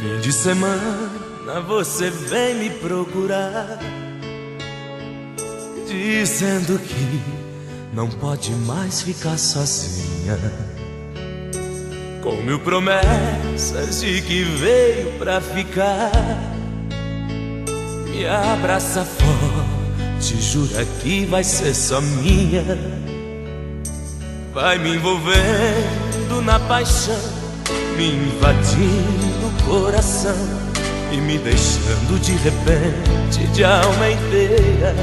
Fim de semana você vem me procurar, dizendo que não pode mais ficar sozinha. Com mil promessas de que veio pra ficar, me abraça forte, jura que vai ser só minha. Vai me envolvendo na paixão me invadindo o coração e me deixando de repente de alma inteira.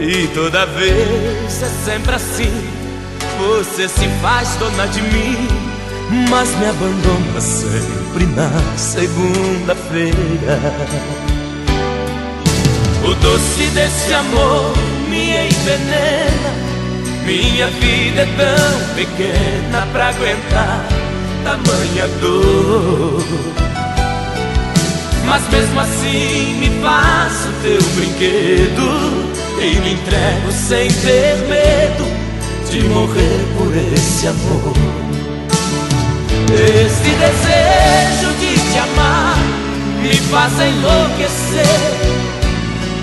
E toda vez é sempre assim, você se faz dona de mim, mas me abandona sempre na segunda-feira. O doce desse amor me envenena. Minha vida é tão pequena pra aguentar dor. Mas mesmo assim me faço teu brinquedo e me entrego sem ter medo de morrer por esse amor. Esse desejo de te amar me faz enlouquecer.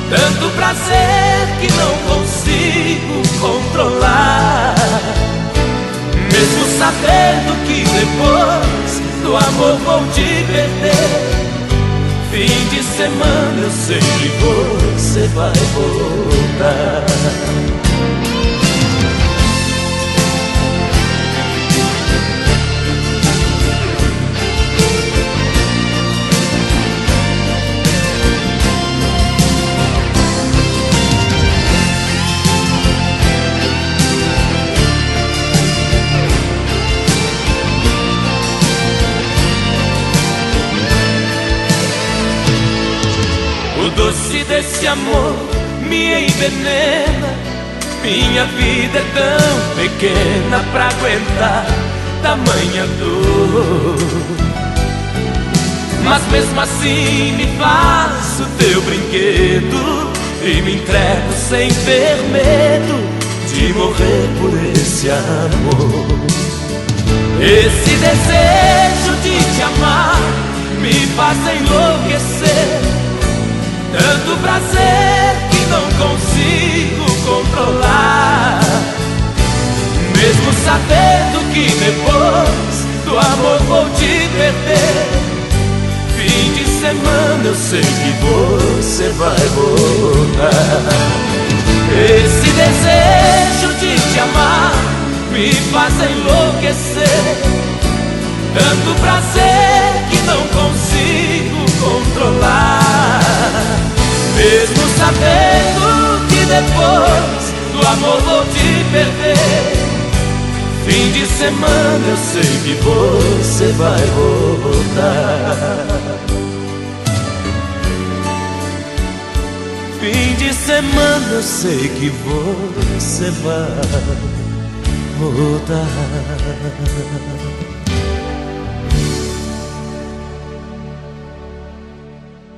Tanto prazer que não consigo controlar. Mesmo sabendo que depois do amor vou te perder. Fim de semana eu sei que você vai voltar. Desse amor me envenena. Minha vida é tão pequena pra aguentar tamanha dor. Mas mesmo assim me faço teu brinquedo e me entrego sem ter medo de morrer por esse amor. Esse desejo de te amar me faz enlouquecer tanto prazer que não consigo controlar. Mesmo sabendo que depois do amor vou te perder. Fim de semana eu sei que você vai voltar. Esse desejo de te amar me faz enlouquecer. Tanto prazer Mesmo sabendo que depois do amor vou te perder. Fim de semana eu sei que você vai voltar. Fim de semana eu sei que você vai voltar.